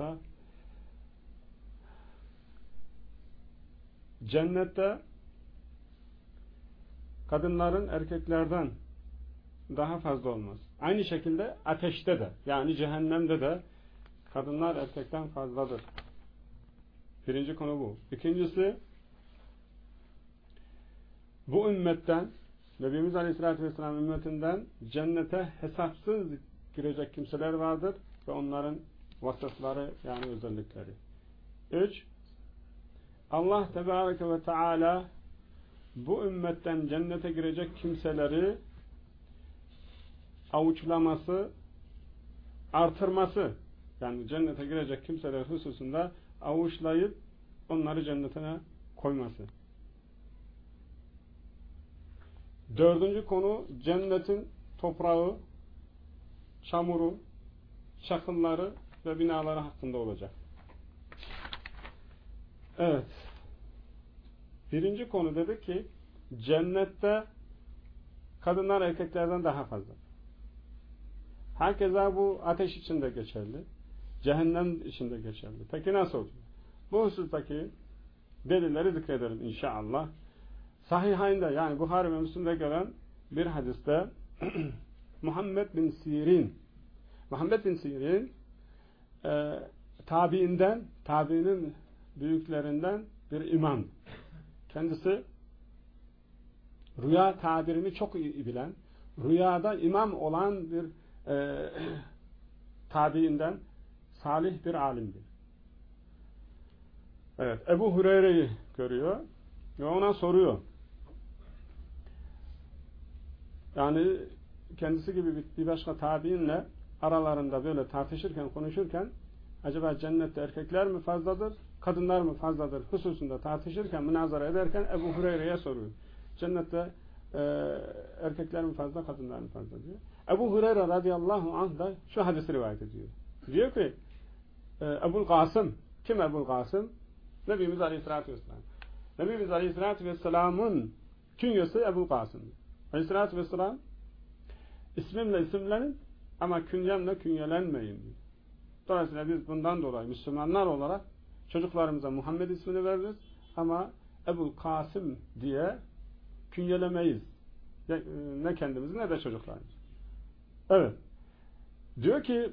olursa cennette kadınların erkeklerden daha fazla olmaz. Aynı şekilde ateşte de yani cehennemde de kadınlar erkekten fazladır. Birinci konu bu. İkincisi bu ümmetten Nebimiz Aleyhisselatü Vesselam ümmetinden cennete hesapsız girecek kimseler vardır ve onların vasıfları yani özellikleri. Üç, Allah Tebareke ve Teala bu ümmetten cennete girecek kimseleri avuçlaması, artırması yani cennete girecek kimseler hususunda avuçlayıp onları cennetine koyması. Dördüncü konu cennetin toprağı, çamuru, çakılları ve binaları hakkında olacak. Evet. Birinci konu dedi ki cennette kadınlar erkeklerden daha fazla. Herkese bu ateş içinde geçerli. Cehennem içinde geçerli. Peki nasıl oluyor? Bu husustaki delilleri zikredelim inşallah. Sahihayn'de yani Buhari ve Müslim'de gelen bir hadiste Muhammed bin Sirin Muhammed bin Sirin e, tabiinden tabiinin büyüklerinden bir imam. Kendisi rüya tabirini çok iyi bilen, rüyada imam olan bir e, tabiinden salih bir alimdir. Evet, Ebu Hureyre'yi görüyor ve ona soruyor. Yani kendisi gibi bir başka tabiinle aralarında böyle tartışırken, konuşurken acaba cennette erkekler mi fazladır, kadınlar mı fazladır hususunda tartışırken, münazara ederken Ebu Hureyre'ye soruyor. Cennette e, erkekler mi fazla, kadınlar mı fazla diyor. Ebu Hureyre radıyallahu anh da şu hadisi rivayet ediyor. Diyor ki e, Ebu'l Kasım, kim Ebu'l Kasım? Nebimiz Aleyhisselatü Vesselam. Nebimiz Aleyhisselatü Vesselam'ın künyesi Ebu'l Kasım. Aleyhisselatü Vesselam ismimle isimlenin ama künyemle künyelenmeyin. Dolayısıyla biz bundan dolayı Müslümanlar olarak çocuklarımıza Muhammed ismini veririz ama Ebu'l Kasım diye künyelemeyiz. Ne kendimizi ne de çocuklarımızı. Evet. Diyor ki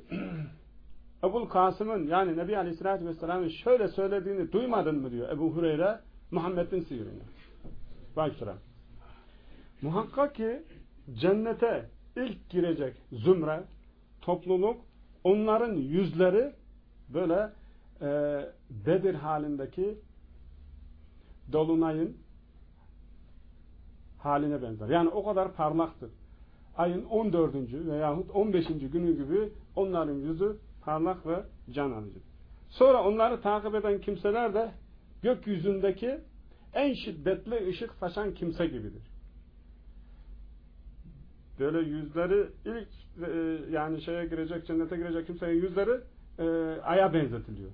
Ebu'l Kasım'ın yani Nebi Aleyhisselatü Vesselam'ın şöyle söylediğini duymadın mı diyor Ebu Hureyre Muhammed bin Sirin'e. Bak sıra. Muhakkak ki cennete ilk girecek zümre, topluluk, onların yüzleri böyle e, Bedir halindeki dolunayın haline benzer. Yani o kadar parlaktır. Ayın 14. veyahut 15. günü gibi onların yüzü parlak ve can alıcı. Sonra onları takip eden kimseler de gökyüzündeki en şiddetli ışık saçan kimse gibidir. Böyle yüzleri ilk e, yani şeye girecek, cennete girecek kimsenin yüzleri e, aya benzetiliyor.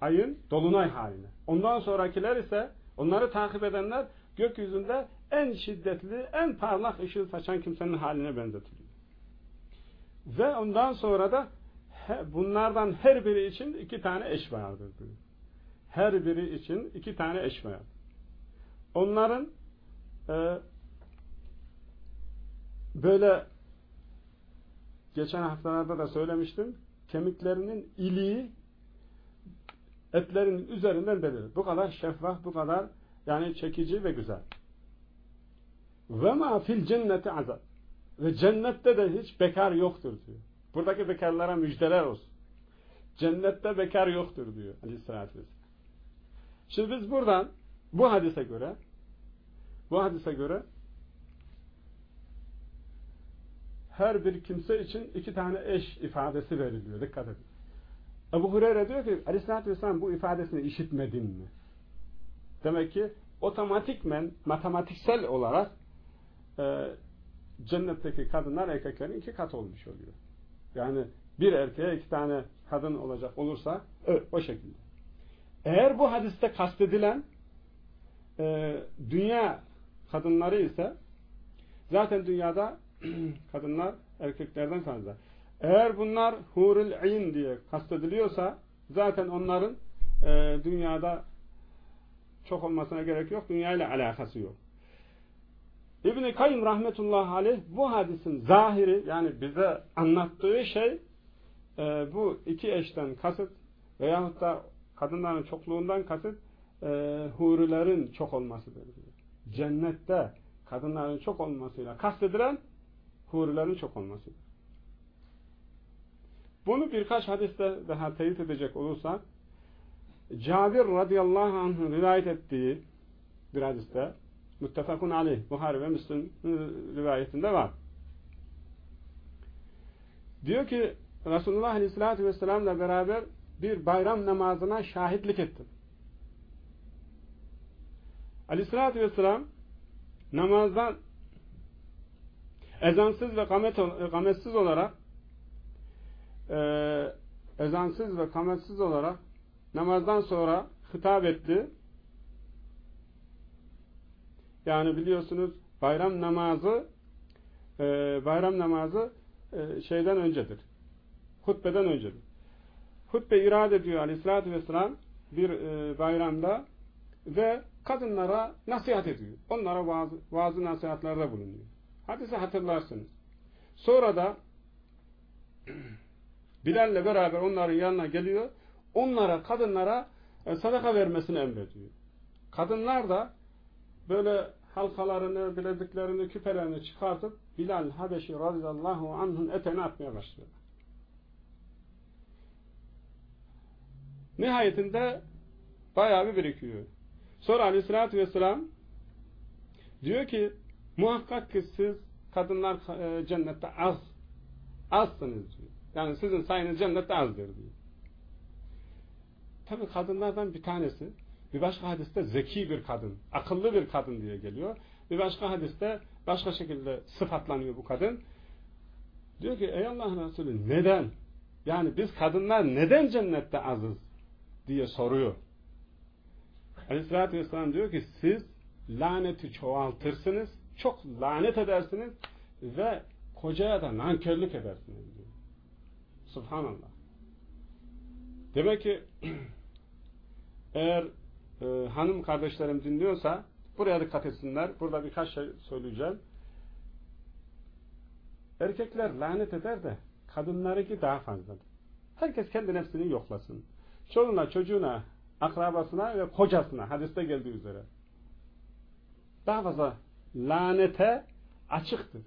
Ayın dolunay haline. Ondan sonrakiler ise onları takip edenler gökyüzünde en şiddetli, en parlak ışığı saçan kimsenin haline benzetiliyor. Ve ondan sonra da bunlardan her biri için iki tane eş vardır diyor. Her biri için iki tane eş vardır. Onların e, böyle geçen haftalarda da söylemiştim kemiklerinin iliği etlerin üzerinden belirir. Bu kadar şeffaf, bu kadar yani çekici ve güzel. Ve ma fil cenneti azab. Ve cennette de hiç bekar yoktur diyor. Buradaki bekarlara müjdeler olsun. Cennette bekar yoktur diyor aleyhissalatü vesselam. Şimdi biz buradan bu hadise göre bu hadise göre her bir kimse için iki tane eş ifadesi veriliyor. Dikkat edin. Ebu Hureyre diyor ki Aleyhisselatü Vesselam bu ifadesini işitmedin mi? Demek ki otomatikmen matematiksel olarak e, cennetteki kadınlar erkeklerin iki kat olmuş oluyor. Yani bir erkeğe iki tane kadın olacak olursa evet, o şekilde. Eğer bu hadiste kastedilen e, dünya kadınları ise zaten dünyada kadınlar erkeklerden fazla. Eğer bunlar hurul ayn diye kastediliyorsa Zaten onların e, dünyada çok olmasına gerek yok. Dünya ile alakası yok. İbn-i Kayyum rahmetullahi aleyh bu hadisin zahiri yani bize anlattığı şey e, bu iki eşten kasıt veyahut da kadınların çokluğundan kasıt e, hurilerin çok olmasıdır. Cennette kadınların çok olmasıyla kastedilen hurilerin çok olmasıdır. Bunu birkaç hadiste daha teyit edecek olursak Cabir radıyallahu anh'ın rivayet ettiği bir hadiste muttefakun aleyh Buhari ve Müslim rivayetinde var. Diyor ki Resulullah aleyhissalatü vesselam'la beraber bir bayram namazına şahitlik ettim. Aleyhissalatü vesselam namazdan ezansız ve kametsiz olarak e, ezansız ve kametsiz olarak namazdan sonra hitap etti. Yani biliyorsunuz bayram namazı e, bayram namazı e, şeyden öncedir. Hutbeden öncedir. Hutbe irade ediyor aleyhissalatü vesselam bir e, bayramda ve kadınlara nasihat ediyor. Onlara bazı, bazı nasihatlerde bulunuyor. Hadise hatırlarsınız. Sonra da Bilal'le beraber onların yanına geliyor. Onlara, kadınlara e, sadaka vermesini emrediyor. Kadınlar da böyle halkalarını, bileziklerini, küpelerini çıkartıp Bilal Habeşi radıyallahu anh'ın eteğine atmaya başlıyor. Nihayetinde bayağı bir birikiyor. Sonra aleyhissalatü vesselam diyor ki muhakkak ki siz kadınlar e, cennette az azsınız diyor. Yani sizin sayınız cennette azdır diyor. Tabi kadınlardan bir tanesi bir başka hadiste zeki bir kadın, akıllı bir kadın diye geliyor. Bir başka hadiste başka şekilde sıfatlanıyor bu kadın. Diyor ki ey Allah'ın Resulü neden? Yani biz kadınlar neden cennette azız? diye soruyor. Aleyhissalatü vesselam diyor ki siz laneti çoğaltırsınız, çok lanet edersiniz ve kocaya da nankörlük edersiniz diyor. Subhanallah. Demek ki eğer e, hanım kardeşlerim dinliyorsa buraya dikkat etsinler. Burada birkaç şey söyleyeceğim. Erkekler lanet eder de kadınlarınki daha fazladır. Herkes kendi nefsini yoklasın. Çoluğuna, çocuğuna, akrabasına ve kocasına hadiste geldiği üzere. Daha fazla lanete açıktır.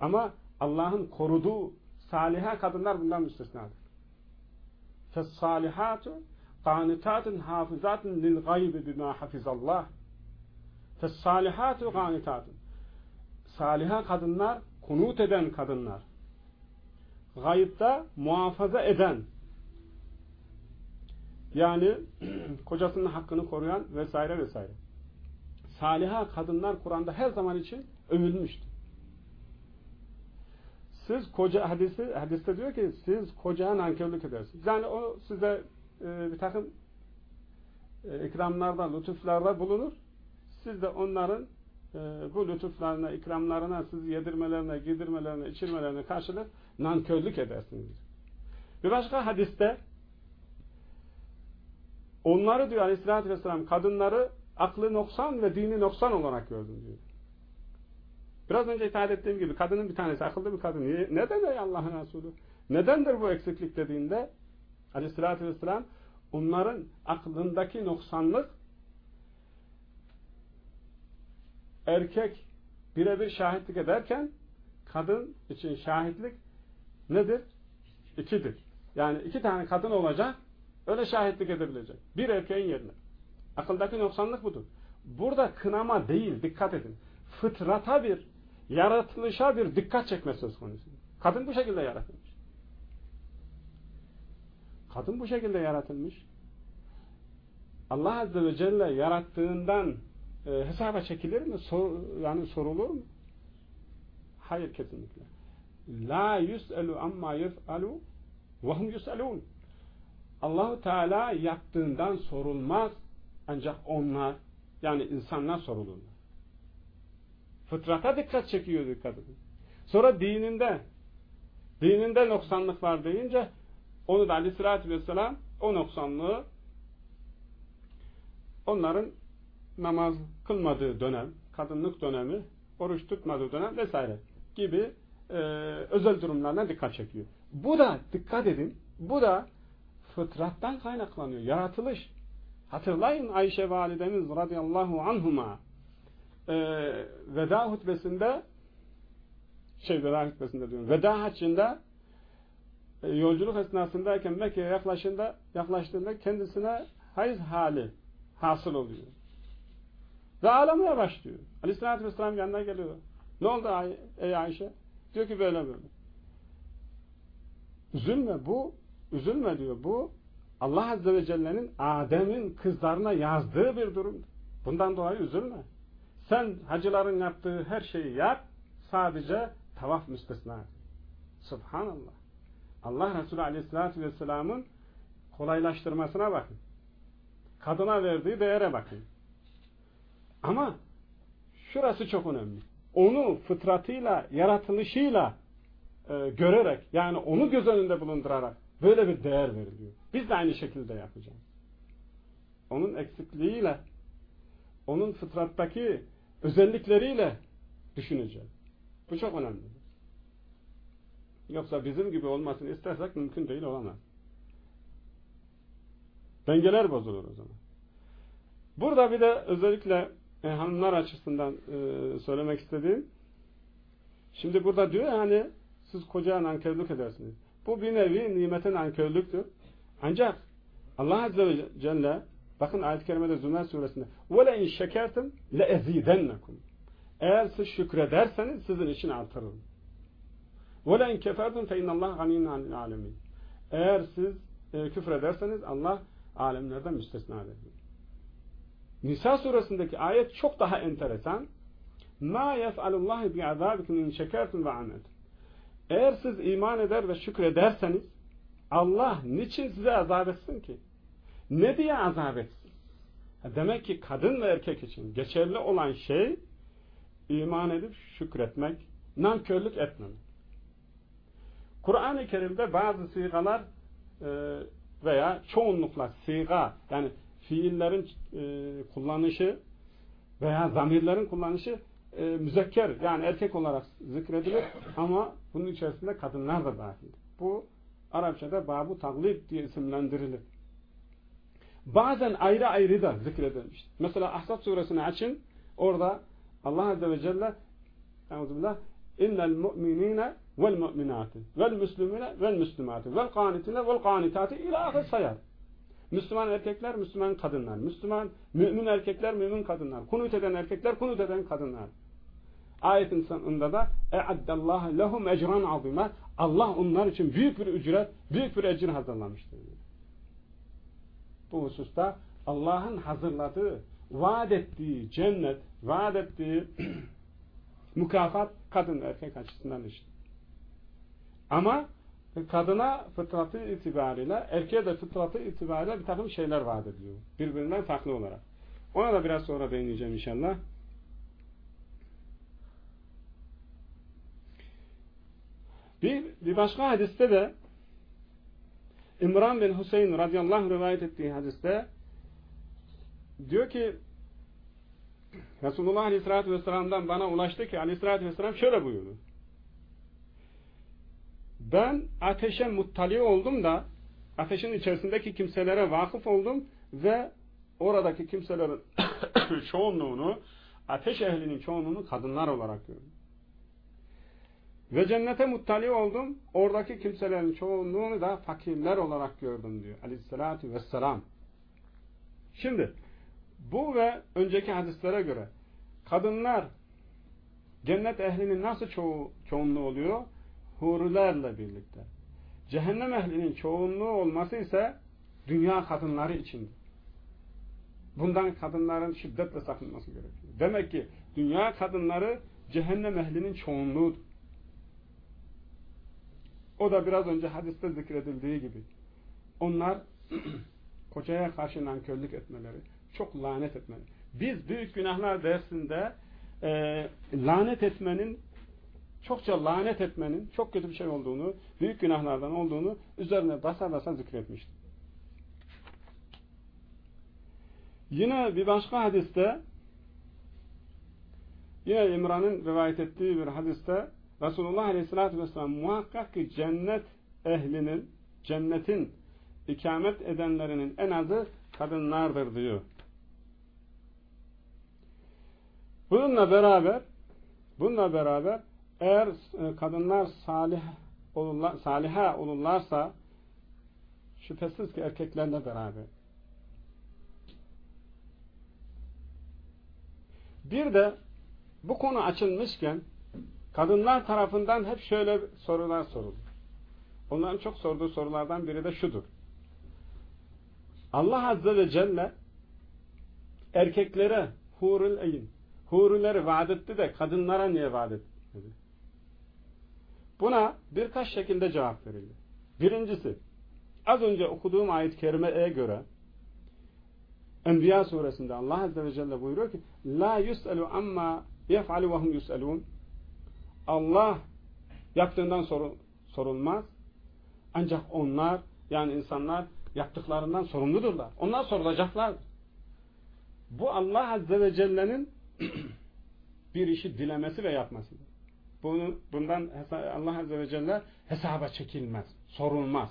Ama Allah'ın koruduğu saliha kadınlar bundan müstesnadır. Fessalihatu qanitatun hafizatun lil gaybi bima hafizallah. Fessalihatu qanitatun. Saliha kadınlar, kunut eden kadınlar. Gayıpta muhafaza eden, yani kocasının hakkını koruyan vesaire vesaire. Saliha kadınlar Kur'an'da her zaman için övülmüştür. Siz koca hadisi hadiste diyor ki siz kocaya nankörlük edersiniz. Yani o size e, bir takım e, ikramlarda, lütuflarda bulunur. Siz de onların e, bu lütuflarına, ikramlarına, sizi yedirmelerine, giydirmelerine, içirmelerine karşılık nankörlük edersiniz. Bir başka hadiste onları diyor aleyhissalatü vesselam kadınları aklı noksan ve dini noksan olarak gördüm diyor. Biraz önce ifade ettiğim gibi kadının bir tanesi akıllı bir kadın. Neden ey Allah'ın Resulü? Nedendir bu eksiklik dediğinde aleyhissalatü vesselam onların aklındaki noksanlık erkek birebir şahitlik ederken kadın için şahitlik nedir? İkidir. Yani iki tane kadın olacak öyle şahitlik edebilecek. Bir erkeğin yerine. Akıldaki noksanlık budur. Burada kınama değil, dikkat edin. Fıtrata bir, yaratılışa bir dikkat çekme söz konusu. Kadın bu şekilde yaratılmış. Kadın bu şekilde yaratılmış. Allah Azze ve Celle yarattığından e, hesaba çekilir mi? Sor, yani sorulur mu? Hayır kesinlikle. La yus'elu amma yef'alu ve hum yus'elun. Allahu Teala yaptığından sorulmaz ancak onlar yani insanlar sorulurlar. Fıtrata dikkat çekiyor dikkat edin. Sonra dininde dininde noksanlık var deyince onu da aleyhissalatü vesselam o noksanlığı onların namaz kılmadığı dönem, kadınlık dönemi, oruç tutmadığı dönem vesaire gibi e, özel durumlarına dikkat çekiyor. Bu da dikkat edin, bu da fıtrattan kaynaklanıyor. Yaratılış. Hatırlayın Ayşe validemiz radıyallahu anhuma e, veda hutbesinde şey veda hutbesinde diyorum. Veda haccında e, yolculuk esnasındayken Mekke'ye yaklaşında, yaklaştığında kendisine hayız hali hasıl oluyor. Ve ağlamaya başlıyor. Aleyhisselatü Vesselam yanına geliyor. Ne oldu ey Ayşe? Diyor ki böyle böyle. Üzülme bu, üzülme diyor. Bu Allah Azze ve Celle'nin Adem'in kızlarına yazdığı bir durum. Bundan dolayı üzülme. Sen hacıların yaptığı her şeyi yap, sadece tavaf müstesna. Subhanallah. Allah Resulü Aleyhisselatü Vesselam'ın kolaylaştırmasına bakın. Kadına verdiği değere bakın. Ama şurası çok önemli. Onu fıtratıyla, yaratılışıyla e, görerek, yani onu göz önünde bulundurarak böyle bir değer veriliyor. Biz de aynı şekilde yapacağız. Onun eksikliğiyle, onun fıtrattaki özellikleriyle düşüneceğiz. Bu çok önemli. Yoksa bizim gibi olmasını istersek mümkün değil olamaz. Dengeler bozulur o zaman. Burada bir de özellikle e, hanımlar açısından e, söylemek istediğim şimdi burada diyor hani siz kocaya nankörlük edersiniz. Bu bir nevi nimetin nankörlüktür. Ancak Allah Azze ve Celle bakın ayet-i kerimede Zümer suresinde وَلَاِنْ شَكَرْتُمْ لَاَزِيدَنَّكُمْ Eğer siz şükrederseniz sizin için artırırım. وَلَاِنْ كَفَرْتُمْ فَاِنَّ اللّٰهَ غَنِينَ عَنِ الْعَالَمِينَ Eğer siz e, küfrederseniz Allah alemlerden müstesna ediyor. Nisa suresindeki ayet çok daha enteresan. Ma yef'alullahu bi'azabikum in şekertum ve ameltum. eğer siz iman eder ve şükrederseniz Allah niçin size azap etsin ki? Ne diye azap etsin? Demek ki kadın ve erkek için geçerli olan şey iman edip şükretmek, nankörlük etmemek. Kur'an-ı Kerim'de bazı sigalar e, veya çoğunlukla siga yani fiillerin e, kullanışı veya zamirlerin kullanışı e, müzekker yani erkek olarak zikredilir ama bunun içerisinde kadınlar da dahil. Bu Arapçada babu taglid diye isimlendirilir. Bazen ayrı ayrı da zikredilmiştir. Mesela Ahzab suresini açın. Orada Allah Azze ve Celle Euzubillah innel mu'minine vel mu'minati vel müslümine vel müslümati vel kanitine vel kanitati ila sayar. Müslüman erkekler, Müslüman kadınlar. Müslüman, mümin erkekler, mümin kadınlar. Kunut eden erkekler, kunut eden kadınlar. Ayetin sonunda da اَعَدَّ lehum ecran azime Allah onlar için büyük bir ücret, büyük bir ecir hazırlamıştır. Bu hususta Allah'ın hazırladığı, vaat ettiği cennet, vaat ettiği mükafat kadın erkek açısından işte. Ama kadına fıtratı itibariyle, erkeğe de fıtratı itibariyle bir takım şeyler vaat ediyor. Birbirinden farklı olarak. Ona da biraz sonra değineceğim inşallah. Bir, bir başka hadiste de İmran bin Hüseyin radıyallahu anh rivayet ettiği hadiste diyor ki Resulullah aleyhissalatü vesselam'dan bana ulaştı ki aleyhissalatü vesselam şöyle buyurdu. Ben ateşe muttali oldum da ateşin içerisindeki kimselere vakıf oldum ve oradaki kimselerin çoğunluğunu ateş ehlinin çoğunluğunu kadınlar olarak gördüm. Ve cennete muttali oldum. Oradaki kimselerin çoğunluğunu da fakirler olarak gördüm diyor. Aleyhissalatü vesselam. Şimdi bu ve önceki hadislere göre kadınlar cennet ehlinin nasıl çoğu, çoğunluğu oluyor? Hurilerle birlikte. Cehennem ehlinin çoğunluğu olması ise dünya kadınları içindir. Bundan kadınların şiddetle sakınması gerekiyor. Demek ki dünya kadınları cehennem ehlinin çoğunluğudur. O da biraz önce hadiste zikredildiği gibi. Onlar kocaya karşı nankörlük etmeleri, çok lanet etmeleri. Biz büyük günahlar dersinde e, lanet etmenin çokça lanet etmenin çok kötü bir şey olduğunu, büyük günahlardan olduğunu üzerine basa basa zikretmiştim. Yine bir başka hadiste yine İmran'ın rivayet ettiği bir hadiste Resulullah Aleyhisselatü Vesselam muhakkak ki cennet ehlinin, cennetin ikamet edenlerinin en azı kadınlardır diyor. Bununla beraber bununla beraber eğer e, kadınlar salih olurlar, saliha olurlarsa şüphesiz ki erkeklerle beraber. Bir de bu konu açılmışken kadınlar tarafından hep şöyle sorular sorulur. Onların çok sorduğu sorulardan biri de şudur. Allah Azze ve Celle erkeklere hurul eyn, hurileri vaat etti de kadınlara niye vaat etmedi? Buna birkaç şekilde cevap verildi. Birincisi, az önce okuduğum ayet-i kerimeye göre Enbiya suresinde Allah Azze ve Celle buyuruyor ki La yus'elu amma yef'alu ve hum yus'elun Allah yaptığından sorul, sorulmaz. Ancak onlar yani insanlar yaptıklarından sorumludurlar. Onlar sorulacaklardır. Bu Allah Azze ve Celle'nin bir işi dilemesi ve yapmasıdır. Bunu, bundan Allah Azze ve Celle hesaba çekilmez, sorulmaz.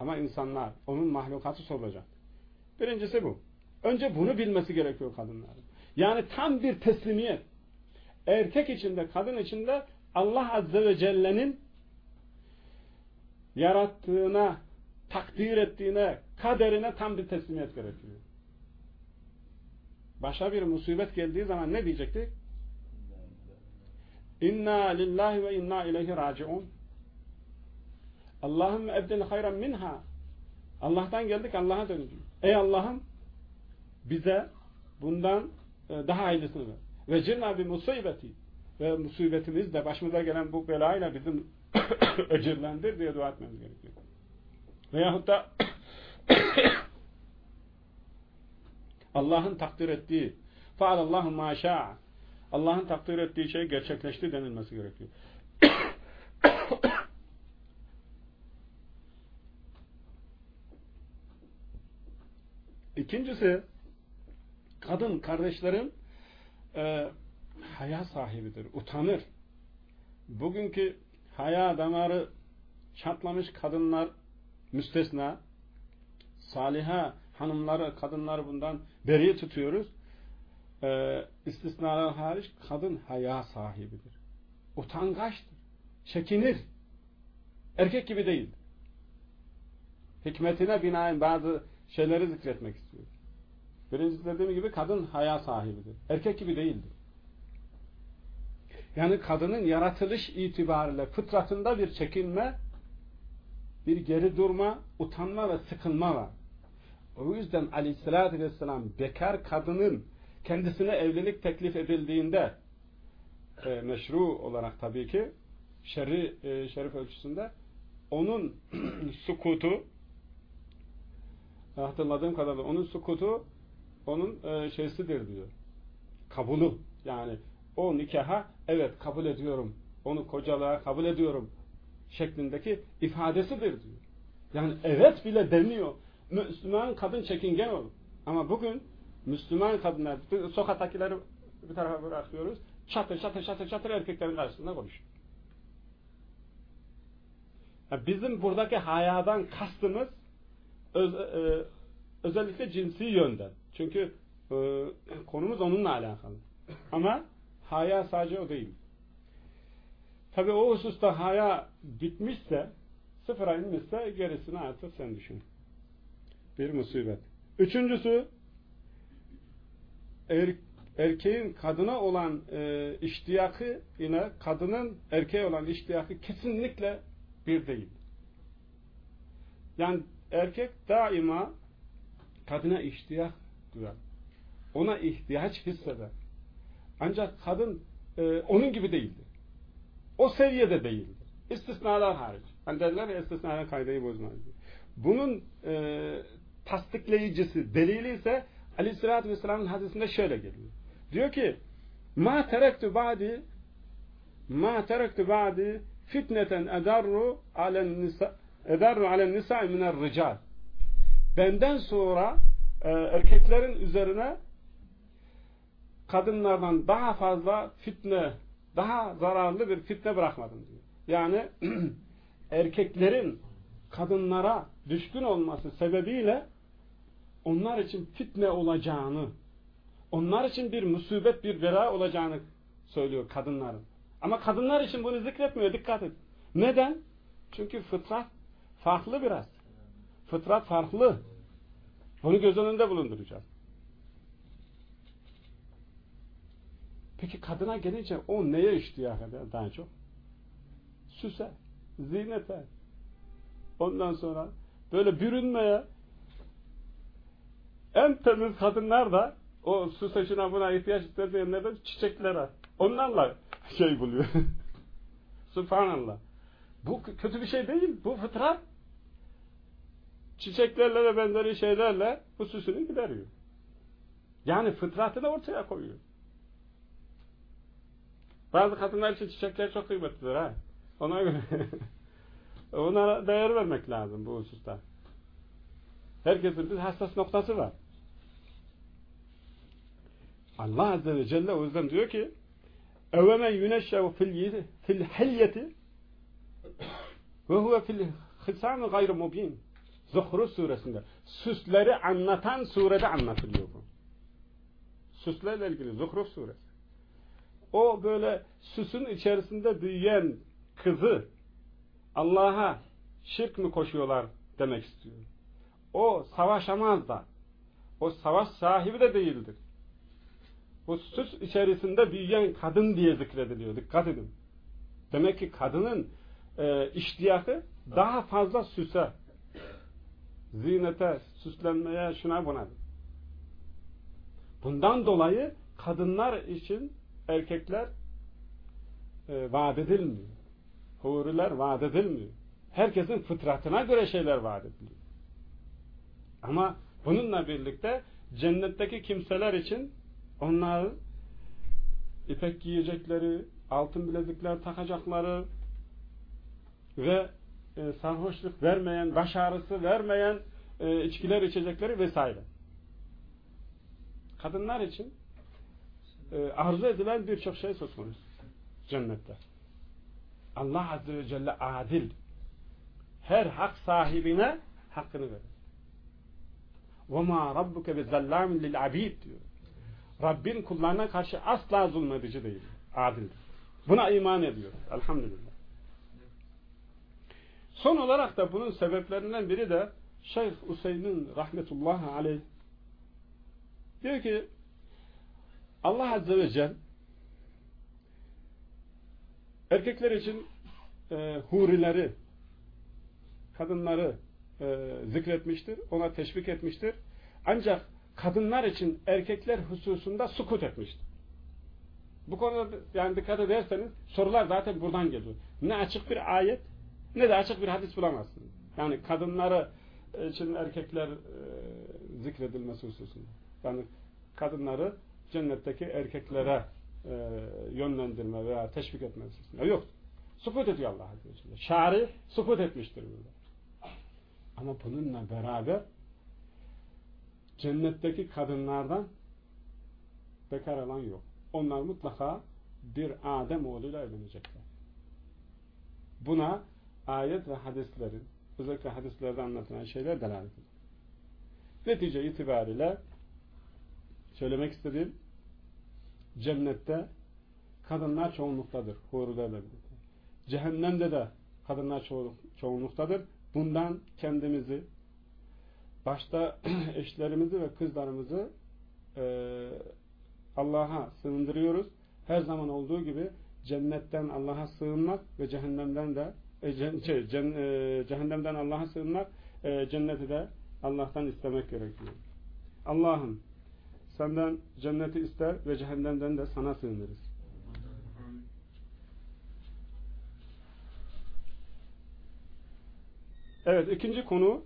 Ama insanlar, onun mahlukatı sorulacak. Birincisi bu. Önce bunu bilmesi gerekiyor kadınların. Yani tam bir teslimiyet. Erkek içinde, kadın içinde Allah Azze ve Celle'nin yarattığına, takdir ettiğine, kaderine tam bir teslimiyet gerekiyor. Başa bir musibet geldiği zaman ne diyecektik? İnna lillahi ve inna ileyhi raciun. Allahümme ebdil hayran minha. Allah'tan geldik Allah'a döneceğiz. Ey Allah'ım bize bundan e, daha hayırlısını ver. Ve cirna bir musibeti ve musibetimiz de başımıza gelen bu belayla bizim ecirlendir diye dua etmemiz gerekiyor. Veyahut da Allah'ın takdir ettiği faalallahu ma şa'a Allah'ın takdir ettiği şey gerçekleşti denilmesi gerekiyor. İkincisi kadın kardeşlerim e, haya sahibidir, utanır. Bugünkü haya damarı çatlamış kadınlar müstesna, saliha hanımları, kadınları bundan beri tutuyoruz. Ee, istisnalar hariç kadın haya sahibidir. Utangaçtır. Çekinir. Erkek gibi değil. Hikmetine binaen bazı şeyleri zikretmek istiyor. Birincisi dediğim gibi kadın haya sahibidir. Erkek gibi değildir. Yani kadının yaratılış itibariyle fıtratında bir çekinme, bir geri durma, utanma ve sıkılma var. O yüzden aleyhissalatü vesselam bekar kadının kendisine evlilik teklif edildiğinde e, meşru olarak tabii ki şerri, e, şerif ölçüsünde onun sukutu hatırladığım kadarıyla onun sukutu onun e, şeysidir diyor. Kabulü yani o nikaha evet kabul ediyorum. Onu kocalığa kabul ediyorum şeklindeki ifadesidir diyor. Yani evet bile demiyor. Müslüman kadın çekingen olur. Ama bugün Müslüman kadınlar, sokaktakileri bir tarafa bırakıyoruz. Çatır çatır çatır çatır erkeklerin karşısında konuşuyor. Yani bizim buradaki hayadan kastımız öz, e, özellikle cinsi yönden. Çünkü e, konumuz onunla alakalı. Ama haya sadece o değil. Tabi o hususta haya bitmişse, sıfıra inmişse gerisini artık sen düşün. Bir musibet. Üçüncüsü, er, erkeğin kadına olan e, iştiyakı yine kadının erkeğe olan iştiyakı kesinlikle bir değil. Yani erkek daima kadına ihtiyaç duyar. Ona ihtiyaç hisseder. Ancak kadın e, onun gibi değildir. O seviyede değildir. İstisnalar hariç. Hani derler ya istisnalar kaydeyi bozmaz. Bunun e, tasdikleyicisi, delili ise Aleyhisselatü Vesselam'ın hadisinde şöyle geliyor. Diyor ki ma terektu ba'di ma terektu ba'di fitneten edarru alen nisa edarru alen nisa minel rical benden sonra e, erkeklerin üzerine kadınlardan daha fazla fitne, daha zararlı bir fitne bırakmadım diyor. Yani erkeklerin kadınlara düşkün olması sebebiyle onlar için fitne olacağını, onlar için bir musibet, bir bela olacağını söylüyor kadınların. Ama kadınlar için bunu zikretmiyor. Dikkat et. Neden? Çünkü fıtrat farklı biraz. Fıtrat farklı. Onu göz önünde bulunduracağız. Peki kadına gelince o neye iştiyak eder daha çok? Süse, zinete. Ondan sonra böyle bürünmeye en temiz kadınlar da o süse şuna buna ihtiyaç hissetmeyenler de çiçeklere. Onlarla şey buluyor. Subhanallah. Bu kötü bir şey değil. Bu fıtrat Çiçeklerle ve benzeri şeylerle bu süsünü gideriyor. Yani fıtratını ortaya koyuyor. Bazı kadınlar için çiçekler çok kıymetlidir ha. Ona göre onlara değer vermek lazım bu hususta. Herkesin bir hassas noktası var. Allah Azze ve Celle o yüzden diyor ki اَوَمَنْ يُنَشَّوْ fil الْحِلْيَةِ ve huve fil hisami gayrı Zuhruf suresinde. Süsleri anlatan surede anlatılıyor bu. Süslerle ilgili Zuhruf suresi. O böyle süsün içerisinde büyüyen kızı Allah'a şirk mi koşuyorlar demek istiyor. O savaşamaz da. O savaş sahibi de değildir. Bu süs içerisinde büyüyen kadın diye zikrediliyor. Dikkat edin. Demek ki kadının e, iştiyakı daha fazla süse, zinete, süslenmeye, şuna buna. Bundan dolayı kadınlar için erkekler e, vaat edilmiyor. Huriler vaat edilmiyor. Herkesin fıtratına göre şeyler vaat ediliyor. Ama bununla birlikte cennetteki kimseler için onlar ipek giyecekleri, altın bilezikler takacakları, ve e, sarhoşluk vermeyen, baş ağrısı vermeyen e, içkiler içecekleri vesaire. Kadınlar için e, arzu edilen birçok şey söz konusu cennette. Allah Azze ve Celle adil. Her hak sahibine hakkını verir. وَمَا رَبُّكَ بِزَلَّامٍ لِلْعَبِيدِ diyor. Rabbin kullarına karşı asla zulmedici değil. Adildir. Buna iman ediyor. Elhamdülillah. Son olarak da bunun sebeplerinden biri de Şeyh Hüseyin rahmetullahi aleyh diyor ki Allah Azze ve Celle erkekler için e, hurileri kadınları e, zikretmiştir. Ona teşvik etmiştir. Ancak kadınlar için erkekler hususunda sukut etmiştir. Bu konuda yani dikkat ederseniz sorular zaten buradan geliyor. Ne açık bir ayet ne de açık bir hadis bulamazsınız. Yani kadınları için erkekler e, zikredilmesi hususunda. Yani kadınları cennetteki erkeklere e, yönlendirme veya teşvik etme hususunda. Yok. Sukut ediyor Allah Azze ve Celle. Şari sukut etmiştir burada. Ama bununla beraber cennetteki kadınlardan bekar alan yok. Onlar mutlaka bir Adem oğluyla evlenecekler. Buna ayet ve hadislerin özellikle hadislerde anlatılan şeyler delalet ediyor. Netice itibariyle söylemek istediğim cennette kadınlar çoğunluktadır. Hurilerle birlikte. Cehennemde de kadınlar çoğunluktadır. Bundan kendimizi başta eşlerimizi ve kızlarımızı e, Allah'a sığındırıyoruz. Her zaman olduğu gibi cennetten Allah'a sığınmak ve cehennemden de e, şey, e, cehennemden Allah'a sığınmak, e, cenneti de Allah'tan istemek gerekiyor. Allah'ım senden cenneti ister ve cehennemden de sana sığınırız. Evet ikinci konu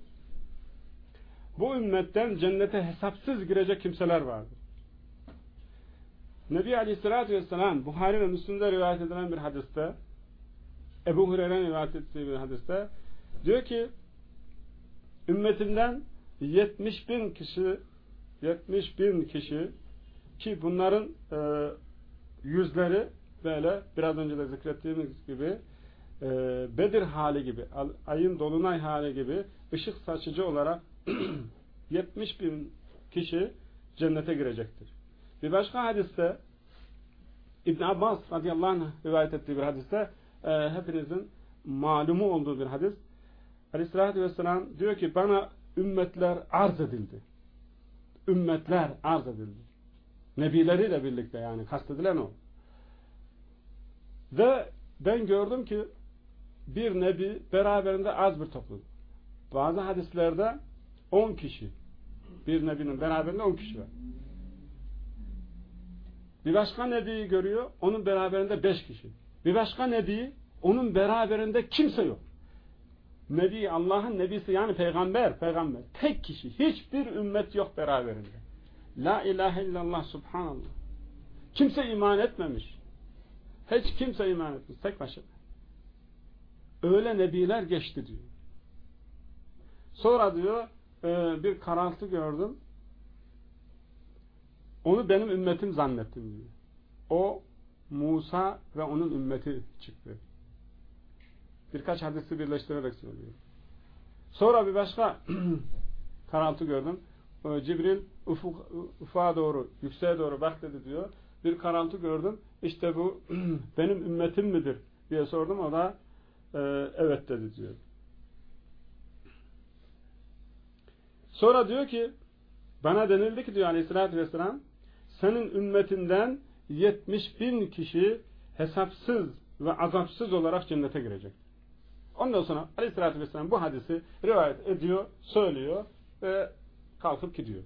bu ümmetten cennete hesapsız girecek kimseler vardır. Nebi Aleyhisselatü Vesselam Buhari ve Müslim'de rivayet edilen bir hadiste Ebu Hureyre'nin rivayet ettiği bir hadiste diyor ki ümmetimden 70 bin kişi 70 bin kişi ki bunların e, yüzleri böyle biraz önce de zikrettiğimiz gibi e, Bedir hali gibi, ayın dolunay hali gibi ışık saçıcı olarak 70 bin kişi cennete girecektir. Bir başka hadiste İbn Abbas radıyallahu anh rivayet ettiği bir hadiste e, hepinizin malumu olduğu bir hadis. Aleyhissalatü vesselam diyor ki bana ümmetler arz edildi. Ümmetler arz edildi. Nebileriyle birlikte yani kastedilen o. Ve ben gördüm ki bir nebi beraberinde az bir topluluk. Bazı hadislerde 10 kişi. Bir nebinin beraberinde 10 kişi var. Bir başka nebiyi görüyor, onun beraberinde 5 kişi. Bir başka nebi, onun beraberinde kimse yok. Nebi, Allah'ın nebisi yani peygamber, peygamber. Tek kişi, hiçbir ümmet yok beraberinde. La ilahe illallah, subhanallah. Kimse iman etmemiş. Hiç kimse iman etmiş, tek başına. Öyle nebiler geçti diyor. Sonra diyor, e, bir karaltı gördüm. Onu benim ümmetim zannettim diyor. O Musa ve onun ümmeti çıktı. Birkaç hadisi birleştirerek söylüyor. Sonra bir başka karaltı gördüm. Cibril ufuk, ufuğa doğru, yükseğe doğru bak dedi diyor. Bir karaltı gördüm. İşte bu benim ümmetim midir diye sordum. O da e, evet dedi diyor. Sonra diyor ki bana denildi ki diyor aleyhissalatü vesselam senin ümmetinden 70 bin kişi hesapsız ve azapsız olarak cennete girecek. Ondan sonra aleyhissalatü vesselam bu hadisi rivayet ediyor, söylüyor ve kalkıp gidiyor.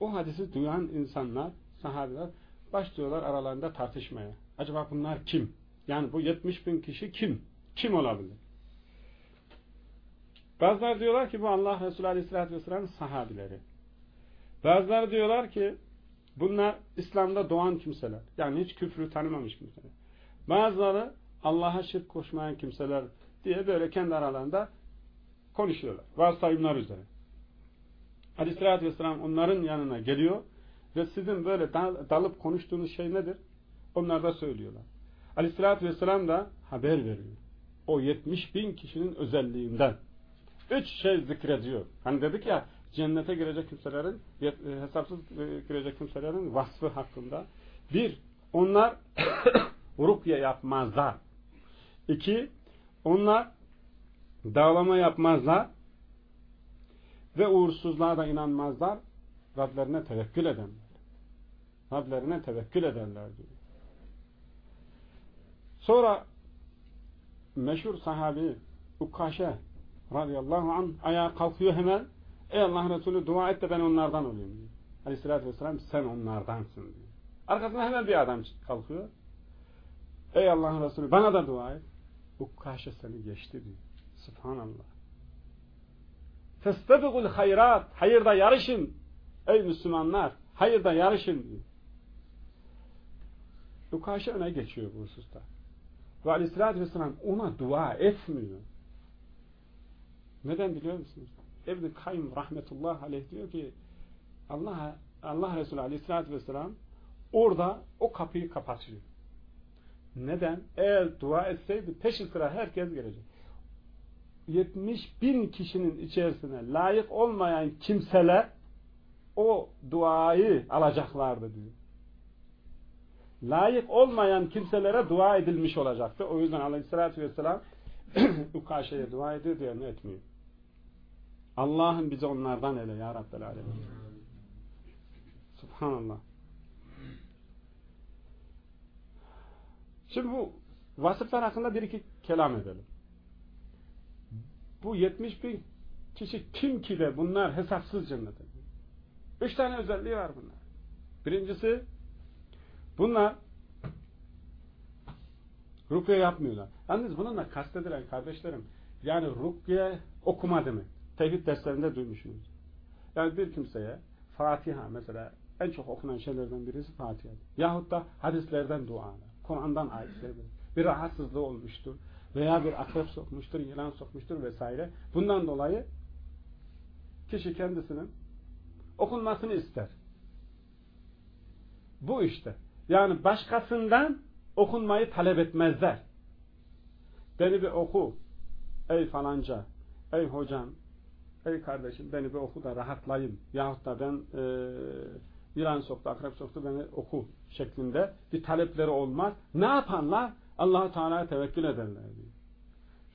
O hadisi duyan insanlar, sahabeler başlıyorlar aralarında tartışmaya. Acaba bunlar kim? Yani bu 70 bin kişi kim? Kim olabilir? Bazıları diyorlar ki bu Allah Resulü Aleyhisselatü Vesselam'ın sahabileri. Bazıları diyorlar ki bunlar İslam'da doğan kimseler. Yani hiç küfrü tanımamış kimseler. Bazıları Allah'a şirk koşmayan kimseler diye böyle kendi aralarında konuşuyorlar. Varsayımlar üzere. Aleyhisselatü Vesselam onların yanına geliyor ve sizin böyle dalıp konuştuğunuz şey nedir? Onlar da söylüyorlar. Aleyhisselatü Vesselam da haber veriyor. O 70 bin kişinin özelliğinden. Üç şey zikrediyor. Hani dedik ya cennete girecek kimselerin e, hesapsız e, girecek kimselerin vasfı hakkında. Bir, onlar rukye yapmazlar. İki, onlar dağlama yapmazlar ve uğursuzluğa da inanmazlar. Rablerine tevekkül edenler. Rablerine tevekkül ederler diyor. Sonra meşhur sahabi Ukkaşe radıyallahu anh ayağa kalkıyor hemen Ey Allah Resulü dua et de ben onlardan olayım diyor. Aleyhissalatü vesselam sen onlardansın diyor. Arkasına hemen bir adam kalkıyor. Ey Allah'ın Resulü bana da dua et. Ukkaşe seni geçti diyor. Subhanallah. Festebigul hayrat. Hayırda yarışın. Ey Müslümanlar. Hayırda yarışın diyor. Ukkaşe öne geçiyor bu hususta. Ve aleyhissalatü vesselam ona dua etmiyor. Neden biliyor musunuz? İbn-i Kayyum rahmetullah aleyh diyor ki Allah, Allah Resulü aleyhissalatü vesselam orada o kapıyı kapatıyor. Neden? Eğer dua etseydi peşi sıra herkes gelecek. 70 bin kişinin içerisine layık olmayan kimseler o duayı alacaklardı diyor. Layık olmayan kimselere dua edilmiş olacaktı. O yüzden aleyhissalatü vesselam Ukaşe'ye dua ediyor diye etmiyor. Allah'ım bizi onlardan ele ya Rabbel Alemin. Subhanallah. Şimdi bu vasıflar hakkında bir iki kelam edelim. Bu 70 bin kişi kim ki de bunlar hesapsız cennete. Üç tane özelliği var bunlar. Birincisi bunlar rukye yapmıyorlar. Yalnız bununla kastedilen kardeşlerim yani rukye okuma demek tevhid derslerinde duymuşsunuz. Yani bir kimseye Fatiha mesela en çok okunan şeylerden birisi Fatiha. Yahut da hadislerden dualar, Kur'an'dan ayetler. Bir rahatsızlığı olmuştur veya bir akrep sokmuştur, yılan sokmuştur vesaire. Bundan dolayı kişi kendisinin okunmasını ister. Bu işte. Yani başkasından okunmayı talep etmezler. Beni bir oku. Ey falanca, ey hocam, ey kardeşim beni bir oku da rahatlayayım. Yahut da ben e, yılan soktu, akrep soktu beni oku şeklinde bir talepleri olmaz. Ne yapanlar? allah Teala'ya tevekkül ederler.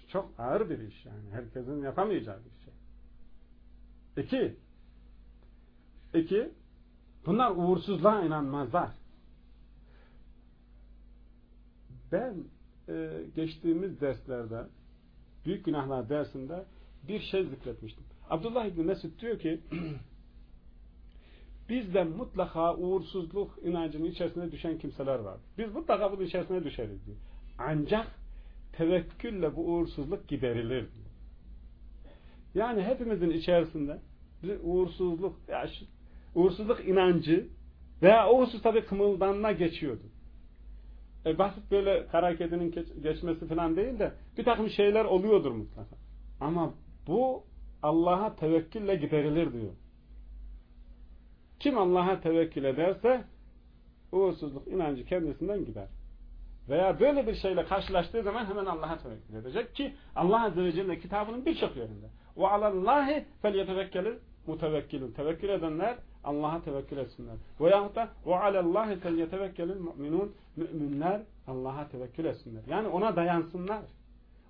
Çok ağır bir iş yani. Herkesin yapamayacağı bir şey. İki, iki, bunlar uğursuzluğa inanmazlar. Ben e, geçtiğimiz derslerde büyük günahlar dersinde bir şey zikretmiştim. Abdullah İbni Mesud diyor ki bizden mutlaka uğursuzluk inancının içerisine düşen kimseler var. Biz mutlaka bunun içerisine düşeriz diyor. Ancak tevekkülle bu uğursuzluk giderilir diyor. Yani hepimizin içerisinde uğursuzluk, ya uğursuzluk inancı veya o hususta bir kımıldanma geçiyordu. E, basit böyle kara kedinin geçmesi falan değil de bir takım şeyler oluyordur mutlaka. Ama bu Allah'a tevekkülle giderilir diyor. Kim Allah'a tevekkül ederse uğursuzluk inancı kendisinden gider. Veya böyle bir şeyle karşılaştığı zaman hemen Allah'a tevekkül edecek ki Allah Azze ve Celle kitabının birçok yerinde alallahi fel yetevekkelil mutevekkilun. Tevekkül edenler Allah'a tevekkül etsinler. Veyahut da alallahi fel yetevekkelil mu'minun. Müminler Allah'a tevekkül etsinler. Yani ona dayansınlar.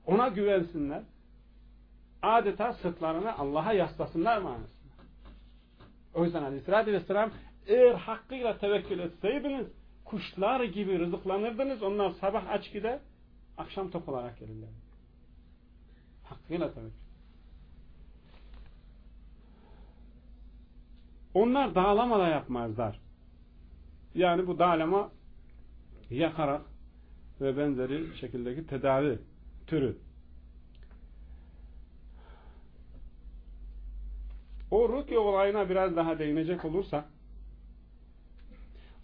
Ona güvensinler. Adeta sırtlarını Allah'a yaslasınlar manasında. O yüzden Aleyhisselatü Vesselam eğer hakkıyla tevekkül etseydiniz kuşlar gibi rızıklanırdınız. Onlar sabah aç gider, akşam tok olarak gelirler. Hakkıyla tevekkül. Onlar dağlama da yapmazlar. Yani bu dağlama yakarak ve benzeri şekildeki tedavi türü. O rükye olayına biraz daha değinecek olursa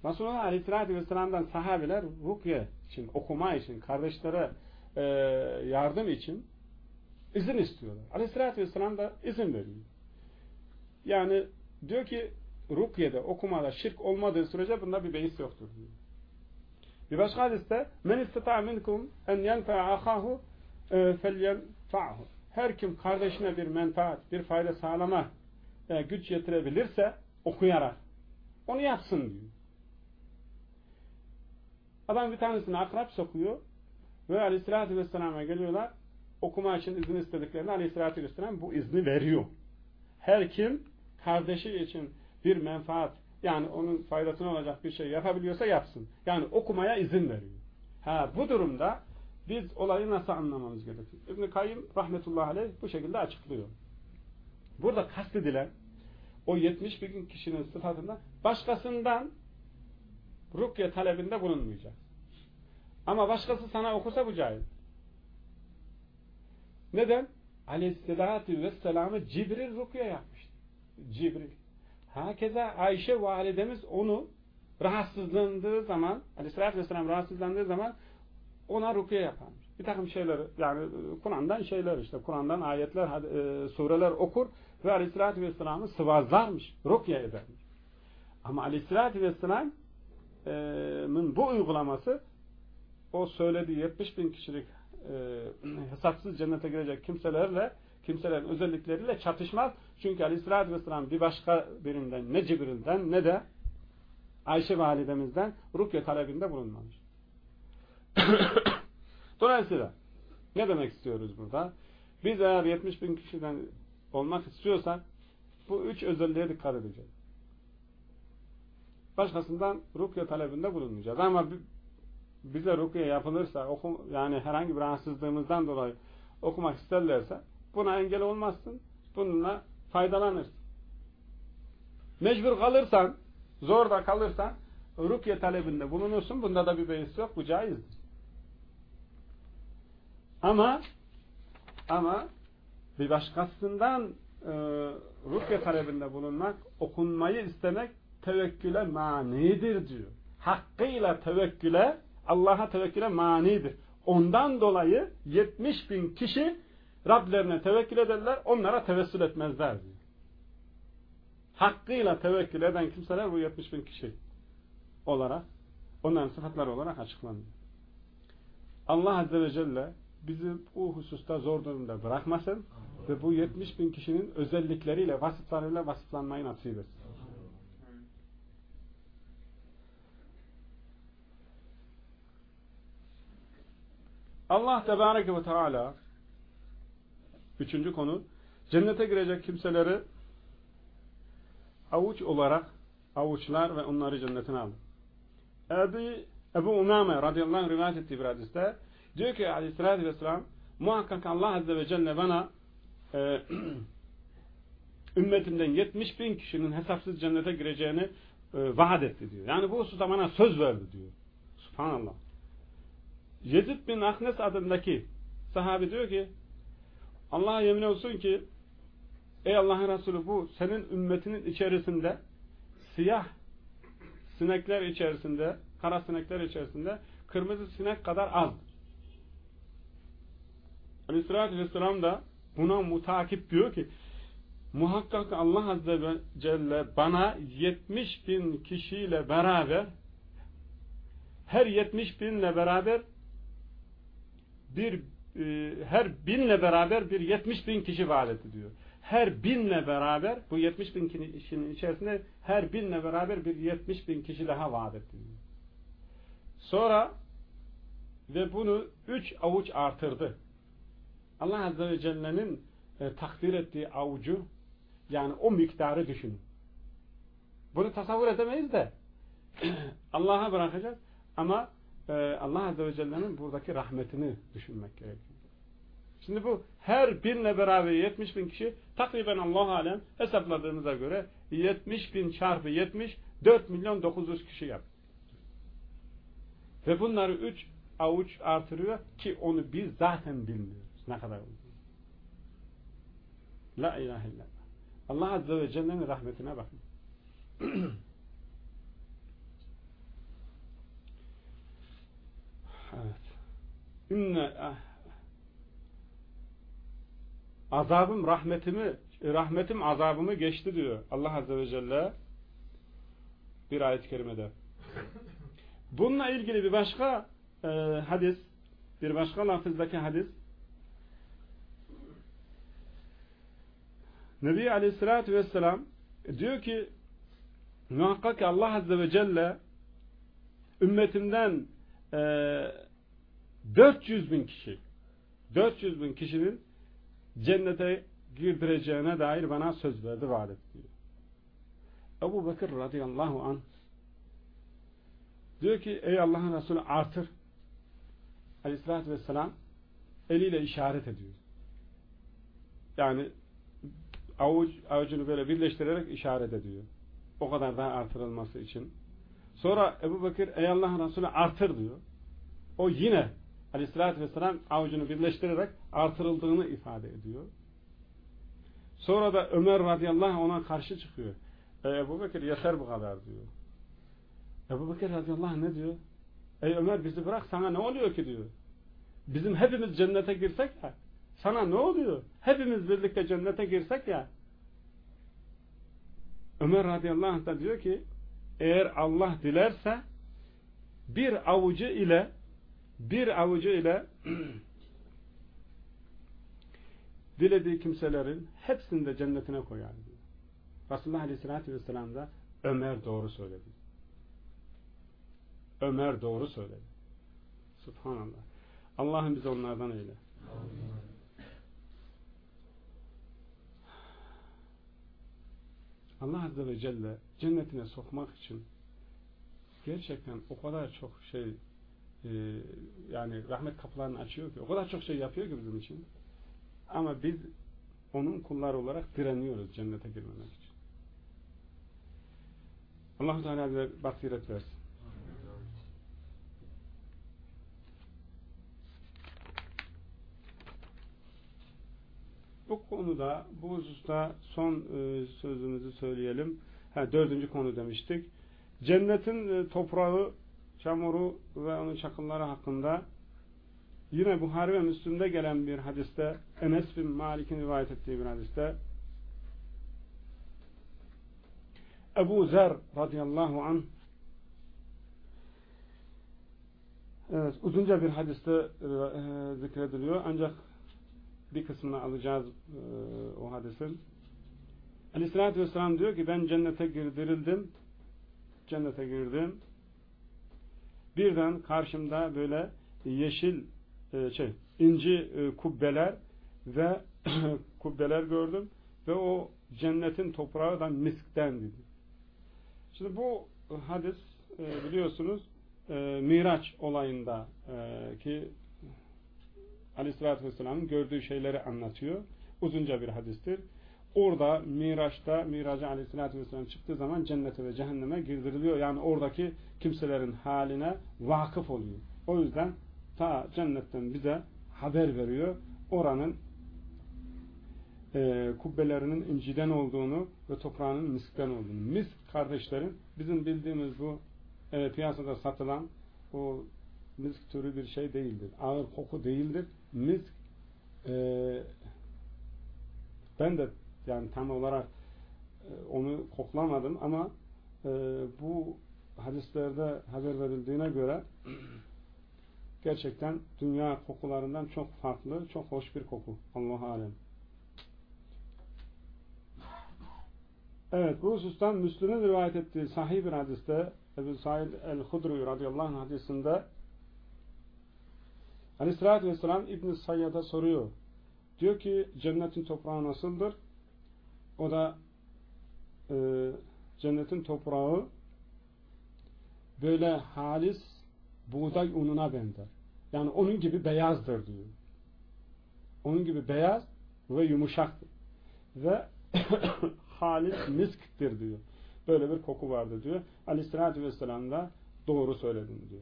Resulullah Aleyhisselatü Vesselam'dan sahabeler rukye için, okuma için, kardeşlere e, yardım için izin istiyorlar. Aleyhisselatü Vesselam da izin veriyor. Yani diyor ki rukyede, okumada şirk olmadığı sürece bunda bir beis yoktur diyor. Bir başka hadiste men istata minkum en yenfe'a ahahu e, felyenfa'hu. Her kim kardeşine bir menfaat, bir fayda sağlama e, güç yetirebilirse okuyarak onu yapsın diyor. Adam bir tanesini akrap sokuyor ve aleyhissalatü vesselam'a geliyorlar. Okuma için izin istediklerinde aleyhissalatü vesselam bu izni veriyor. Her kim kardeşi için bir menfaat yani onun faydasına olacak bir şey yapabiliyorsa yapsın. Yani okumaya izin veriyor. Ha bu durumda biz olayı nasıl anlamamız gerekiyor? İbn-i Kayyım rahmetullahi aleyh bu şekilde açıklıyor. Burada kastedilen o 70 bin kişinin sıfatında başkasından rukye talebinde bulunmayacak. Ama başkası sana okusa bu caiz. Neden? Aleyhisselatü Vesselam'ı Cibril rukye yapmıştı. Cibril. Hakeza Ayşe validemiz onu rahatsızlandığı zaman Aleyhisselatü Vesselam rahatsızlandığı zaman ona rukiye yaparmış. Bir takım şeyler yani e, Kur'an'dan şeyler işte Kur'an'dan ayetler, e, sureler okur ve Aleyhisselatü Vesselam'ı sıvazlarmış, rukiye edermiş. Ama Aleyhisselatü Vesselam'ın bu uygulaması o söylediği 70 bin kişilik e, hesapsız cennete girecek kimselerle kimselerin özellikleriyle çatışmaz. Çünkü Aleyhisselatü Vesselam bir başka birinden ne Cibril'den ne de Ayşe validemizden rukye talebinde bulunmamış. Dolayısıyla ne demek istiyoruz burada? Biz eğer 70 bin kişiden olmak istiyorsak bu üç özelliğe dikkat edeceğiz. Başkasından rukye talebinde bulunmayacağız. Ama bize rukye yapılırsa okum, yani herhangi bir rahatsızlığımızdan dolayı okumak isterlerse buna engel olmazsın. Bununla faydalanırsın. Mecbur kalırsan, zor da kalırsan rukye talebinde bulunursun. Bunda da bir beis yok. Bu caizdir. Ama ama bir başkasından e, rukye talebinde bulunmak, okunmayı istemek tevekküle manidir diyor. Hakkıyla tevekküle, Allah'a tevekküle manidir. Ondan dolayı 70 bin kişi Rablerine tevekkül ederler, onlara tevessül etmezler diyor. hakkıyla tevekkül eden kimseler bu 70 bin kişi olarak onların sıfatları olarak açıklanıyor. Allah Azze ve Celle bizi bu hususta zor durumda bırakmasın ve bu 70 bin kişinin özellikleriyle, vasıflarıyla vasıflanmayı nasip etsin. Allah Tebareke ve Teala üçüncü konu cennete girecek kimseleri avuç olarak avuçlar ve onları cennetine alır. Ebu, Ebu Umame radıyallahu anh rivayet ettiği bir hadiste diyor ki aleyhissalatü vesselam muhakkak Allah azze ve celle bana e, ümmetimden 70 bin kişinin hesapsız cennete gireceğini e, vaat etti diyor. Yani bu hususta bana söz verdi diyor. Subhanallah. Yezid bin Ahnes adındaki sahabi diyor ki Allah'a yemin olsun ki ey Allah'ın Resulü bu senin ümmetinin içerisinde siyah sinekler içerisinde kara sinekler içerisinde kırmızı sinek kadar azdır. Aleyhissalatü Vesselam da buna mutakip diyor ki muhakkak Allah Azze ve Celle bana 70 bin kişiyle beraber her 70 binle beraber bir e, her binle beraber bir 70 bin kişi vaat etti diyor. Her binle beraber bu 70 bin kişinin içerisinde her binle beraber bir 70 bin kişi daha vaat etti diyor. Sonra ve bunu üç avuç artırdı. Allah Azze ve Celle'nin e, takdir ettiği avucu yani o miktarı düşünün. Bunu tasavvur edemeyiz de Allah'a bırakacağız ama e, Allah Azze ve Celle'nin buradaki rahmetini düşünmek gerekiyor. Şimdi bu her binle beraber 70 bin kişi takriben Allah alem hesapladığımıza göre 70 bin çarpı 70 4 milyon 900 kişi yaptı. Ve bunları 3 avuç artırıyor ki onu biz zaten bilmiyoruz. Ne kadar. La ilahe illallah. Allah Azze ve Celle'nin rahmetine bakın. evet. İnne ah, azabım rahmetimi rahmetim azabımı geçti diyor Allah Azze ve Celle bir ayet-i kerimede. Bununla ilgili bir başka e, hadis bir başka lafızdaki hadis Nebi Aleyhisselatü Vesselam diyor ki muhakkak Allah Azze ve Celle ümmetimden e, 400 bin kişi 400 bin kişinin cennete girdireceğine dair bana söz verdi, vaat etti. Ebu Bekir radıyallahu anh diyor ki ey Allah'ın Resulü artır aleyhissalatü vesselam eliyle işaret ediyor. Yani avuç, avucunu böyle birleştirerek işaret ediyor. O kadar daha artırılması için. Sonra Ebu Bekir ey Allah'ın Resulü artır diyor. O yine aleyhissalatü vesselam avucunu birleştirerek artırıldığını ifade ediyor. Sonra da Ömer radıyallahu ona karşı çıkıyor. E, Ebu Bekir yeter bu kadar diyor. Ebu Bekir radıyallahu ne diyor? Ey Ömer bizi bırak sana ne oluyor ki diyor. Bizim hepimiz cennete girsek ya sana ne oluyor? Hepimiz birlikte cennete girsek ya Ömer radıyallahu anh da diyor ki eğer Allah dilerse bir avucu ile bir avucu ile dilediği kimselerin hepsini de cennetine koyar diyor. Resulullah Aleyhisselatü Vesselam da Ömer doğru söyledi. Ömer doğru söyledi. Subhanallah. Allah'ım bizi onlardan eyle. Allah Azze ve Celle cennetine sokmak için gerçekten o kadar çok şey e, yani rahmet kapılarını açıyor ki o kadar çok şey yapıyor ki bizim için ama biz onun kulları olarak direniyoruz cennete girmemek için. Allah-u Teala bize basiret versin. Bu konuda, bu hususta son e, sözümüzü söyleyelim. Ha, dördüncü konu demiştik. Cennetin e, toprağı, çamuru ve onun çakılları hakkında yine Buhari ve Müslüm'de gelen bir hadiste Enes bin Malik'in rivayet ettiği bir hadiste Ebu Zer radıyallahu anh Evet, uzunca bir hadiste e, zikrediliyor. Ancak bir kısmını alacağız e, o hadisin. Aleyhissalatü vesselam diyor ki ben cennete girdirildim. Cennete girdim. Birden karşımda böyle yeşil e, şey inci e, kubbeler ve kubbeler gördüm ve o cennetin toprağı da miskten dedi. Şimdi bu hadis e, biliyorsunuz e, Miraç olayında e, ki Aleyhisselatü Vesselam'ın gördüğü şeyleri anlatıyor. Uzunca bir hadistir. Orada Miraç'ta Miracı Aleyhisselatü Vesselam çıktığı zaman cennete ve cehenneme girdiriliyor. Yani oradaki kimselerin haline vakıf oluyor. O yüzden ta cennetten bize haber veriyor. Oranın e, kubbelerinin inciden olduğunu ve toprağının miskten olduğunu. Misk kardeşlerim bizim bildiğimiz bu e, piyasada satılan o misk türü bir şey değildir. Ağır koku değildir. Misk e, ben de yani tam olarak e, onu koklamadım ama e, bu hadislerde haber verildiğine göre gerçekten dünya kokularından çok farklı, çok hoş bir koku. Allah alem. Evet, bu husustan Müslüm'ün rivayet ettiği sahih bir hadiste Ebu Said el-Hudri radıyallahu anh hadisinde Aleyhisselatü Vesselam İbn-i Sayyad'a soruyor. Diyor ki cennetin toprağı nasıldır? O da e, cennetin toprağı böyle halis buğday ununa benzer. Yani onun gibi beyazdır diyor. Onun gibi beyaz ve yumuşaktır. Ve halis misktir diyor. Böyle bir koku vardı diyor. Aleyhissalatü vesselam da doğru söyledin diyor.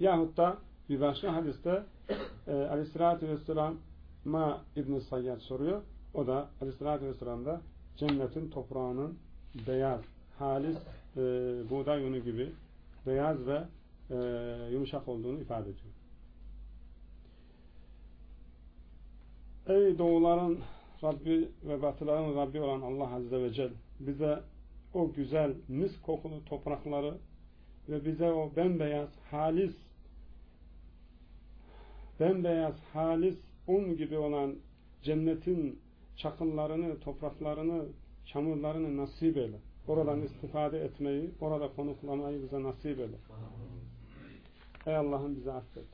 Yahut da bir başka hadiste e, Aleyhissalatü vesselam'a İbn-i Sayyad soruyor. O da Aleyhissalatü vesselam da cennetin toprağının beyaz, halis e, buğday unu gibi beyaz ve e, yumuşak olduğunu ifade ediyor. Ey doğuların Rabbi ve batıların Rabbi olan Allah Azze ve Celle bize o güzel mis kokulu toprakları ve bize o bembeyaz halis bembeyaz halis un gibi olan cennetin çakıllarını, topraklarını, çamurlarını nasip eyle. Oradan istifade etmeyi, orada konuklamayı bize nasip eyle. Ey Allah'ım bize affet.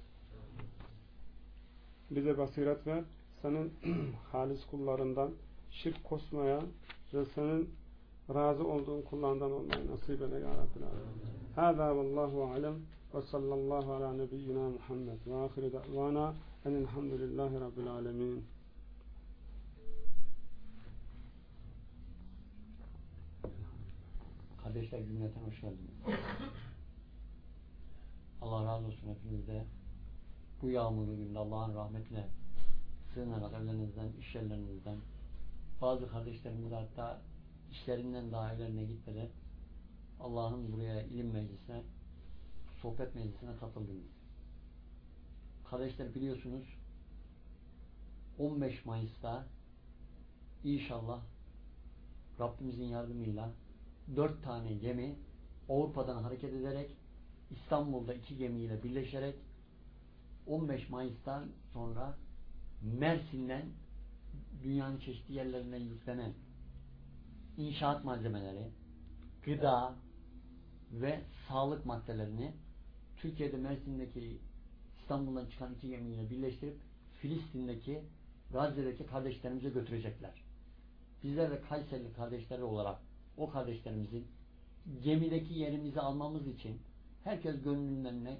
Bize basiret ver. Senin halis kullarından şirk koşmaya ve senin razı olduğun kullarından olmayı nasip eyle ya Alemin. Hâzâ vallahu alem ve sallallahu ala nebiyyina Muhammed ve ahire da'vana enilhamdülillahi Rabbil Alemin. Kardeşler cümleten hoş geldiniz. Allah razı olsun hepinizde. Bu yağmurlu günde Allah'ın rahmetine sığınarak evlerinizden, iş yerlerinizden, bazı kardeşlerimiz hatta işlerinden daha evlerine gitmeden Allah'ın buraya ilim meclisine, sohbet meclisine katıldınız. Kardeşler biliyorsunuz 15 Mayıs'ta inşallah Rabbimizin yardımıyla dört tane gemi Avrupa'dan hareket ederek İstanbul'da iki gemiyle birleşerek 15 Mayıs'tan sonra Mersin'den dünyanın çeşitli yerlerinden yüklenen inşaat malzemeleri, gıda ve sağlık maddelerini Türkiye'de Mersin'deki İstanbul'dan çıkan iki gemiyle birleştirip Filistin'deki Gazze'deki kardeşlerimize götürecekler. Bizler de Kayserili kardeşleri olarak o kardeşlerimizin gemideki yerimizi almamız için herkes gönlünden ne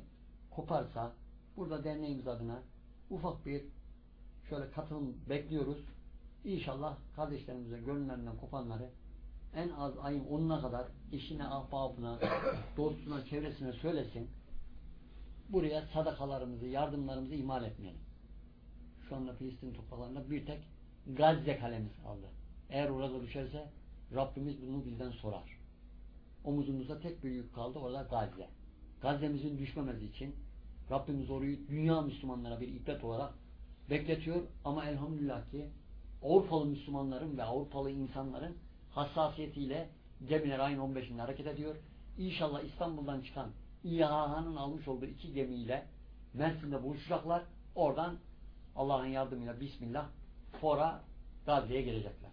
koparsa burada derneğimiz adına ufak bir şöyle katılım bekliyoruz. İnşallah kardeşlerimize gönüllerinden kopanları en az ayın 10'una kadar eşine, ahbabına, dostuna, çevresine söylesin. Buraya sadakalarımızı, yardımlarımızı ihmal etmeyelim. Şu anda Filistin topraklarında bir tek Gazze kalemiz kaldı. Eğer orada düşerse Rabbimiz bunu bizden sorar. Omuzumuzda tek bir yük kaldı orada Gazze. Gazze'mizin düşmemesi için Rabbimiz orayı dünya Müslümanlara bir ibret olarak bekletiyor ama elhamdülillah ki Avrupalı Müslümanların ve Avrupalı insanların hassasiyetiyle gemiler ayın 15'inde hareket ediyor. İnşallah İstanbul'dan çıkan İHA'nın almış olduğu iki gemiyle Mersin'de buluşacaklar. Oradan Allah'ın yardımıyla Bismillah Fora Gazze'ye gelecekler.